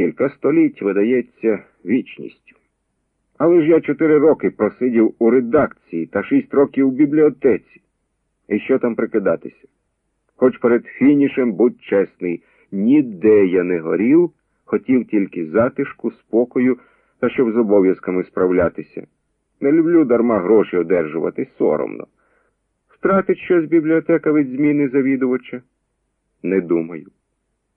Кілька століть видається вічністю. Але ж я чотири роки просидів у редакції та шість років у бібліотеці. І що там прикидатися? Хоч перед фінішем будь чесний, ніде я не горів, хотів тільки затишку, спокою та щоб з обов'язками справлятися. Не люблю дарма гроші одержувати соромно. Втратить щось бібліотека від зміни завідувача? Не думаю.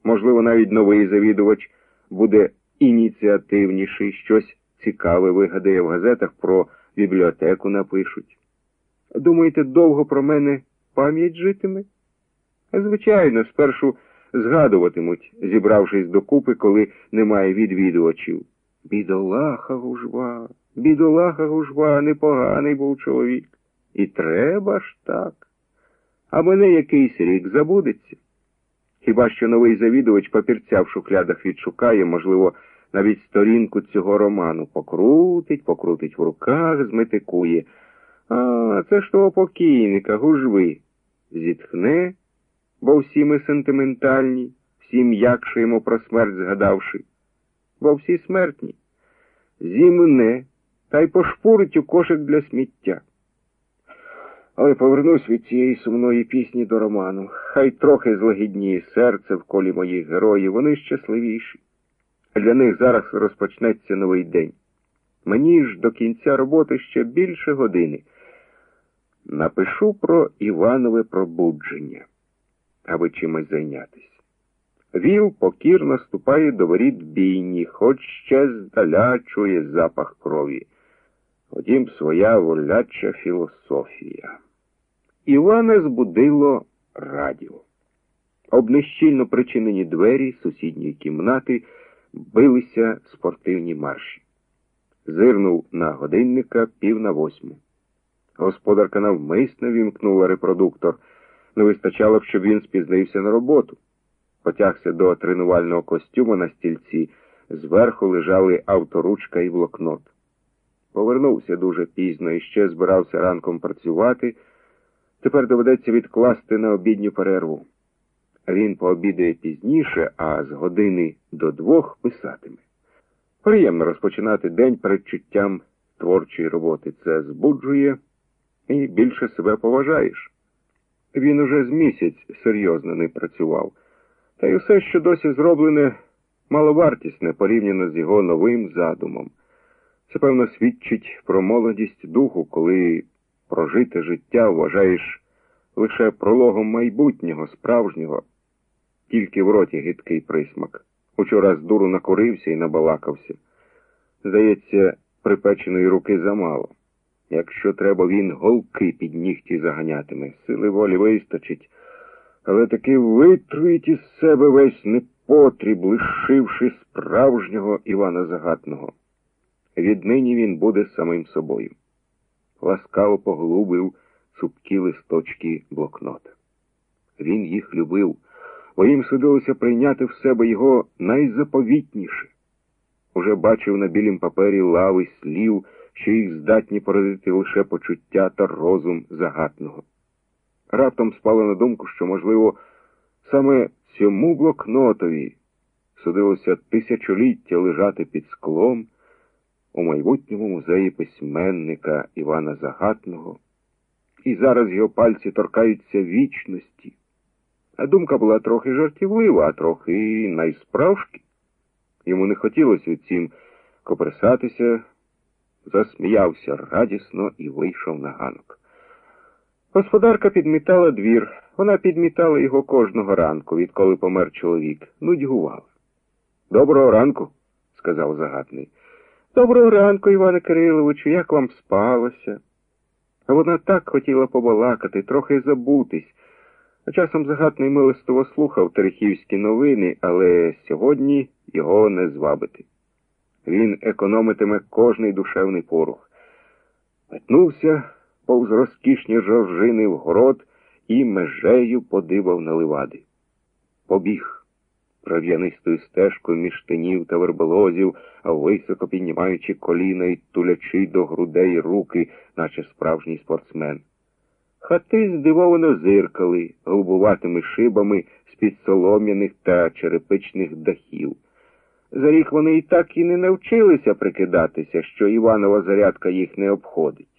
Можливо, навіть новий завідувач буде ініціативніший, щось цікаве вигадає в газетах про бібліотеку напишуть. Думаєте, довго про мене пам'ять житиме? Звичайно, спершу згадуватимуть, зібравшись докупи, коли немає відвідувачів. Бідолаха гужва, бідолаха гужва, непоганий був чоловік. І треба ж так. А мене якийсь рік забудеться. Хіба що новий завідувач папірця в шухлядах відшукає, можливо, навіть сторінку цього роману покрутить, покрутить в руках, зметикує. А, це ж того покійника, гужви. Зітхне, бо всі ми сентиментальні, всі м'якшаємо про смерть згадавши, бо всі смертні. Зімне, та й пошпурить у кошик для сміття. Але повернусь від цієї сумної пісні до роману. Хай трохи злагідніє серце в колі моїх героїв, вони щасливіші. Для них зараз розпочнеться новий день. Мені ж до кінця роботи ще більше години. Напишу про Іванове пробудження, аби чимось зайнятися. Віл покірно ступає до воріт бійні, хоч ще здаля чує запах крові. Втім, своя воляча філософія. Івана збудило радіо. Об нещільно причинені двері сусідньої кімнати билися спортивні марші. Зирнув на годинника пів на восьму. Господарка навмисно вімкнула репродуктор. Не вистачало б, щоб він спізнився на роботу. Потягся до тренувального костюму на стільці, зверху лежали авторучка і блокнот. Повернувся дуже пізно і ще збирався ранком працювати. Тепер доведеться відкласти на обідню перерву. Він пообідає пізніше, а з години до двох писатиме. Приємно розпочинати день передчуттям творчої роботи. Це збуджує і більше себе поважаєш. Він уже з місяць серйозно не працював, та й усе, що досі зроблене, маловартісне порівняно з його новим задумом. Це, певно, свідчить про молодість духу, коли прожите життя вважаєш лише прологом майбутнього, справжнього, тільки в роті гидкий присмак. Учора з дуру накурився і набалакався. Здається, припеченої руки замало. Якщо треба, він голки під нігті заганятиме, сили волі вистачить, але таки витруїть із себе весь непотріб, лишивши справжнього Івана Загатного. Віднині він буде самим собою. Ласкаво поглубив цупкі листочки блокнота. Він їх любив, бо їм судилося прийняти в себе його найзаповітніше. Уже бачив на білім папері лави слів, що їх здатні породити лише почуття та розум загатного. Раптом спало на думку, що, можливо, саме цьому блокнотові судилося тисячоліття лежати під склом у майбутньому музеї письменника Івана Загатного, і зараз його пальці торкаються вічності. А думка була трохи жартівлива, а трохи найсправжки. Йому не хотілося втім коперсатися, засміявся радісно і вийшов на ганок. Господарка підмітала двір. Вона підмітала його кожного ранку, відколи помер чоловік. Нудьгувала. Доброго ранку, сказав загатний. Доброго ранку, Іване Кириловичу, як вам спалося? А вона так хотіла побалакати, трохи забутись. А часом загатний милостиво слухав терехівські новини, але сьогодні його не звабити. Він економитиме кожний душевний порух. Метнувся повз розкішні жоржини в город і межею подибав на ливади. Побіг трав'янистою стежкою між тинів та верболозів, високо піднімаючи коліна і тулячи до грудей руки, наче справжній спортсмен. Хати здивовано зиркали голубуватими шибами з-під солом'яних та черепичних дахів. За рік вони і так і не навчилися прикидатися, що Іванова зарядка їх не обходить.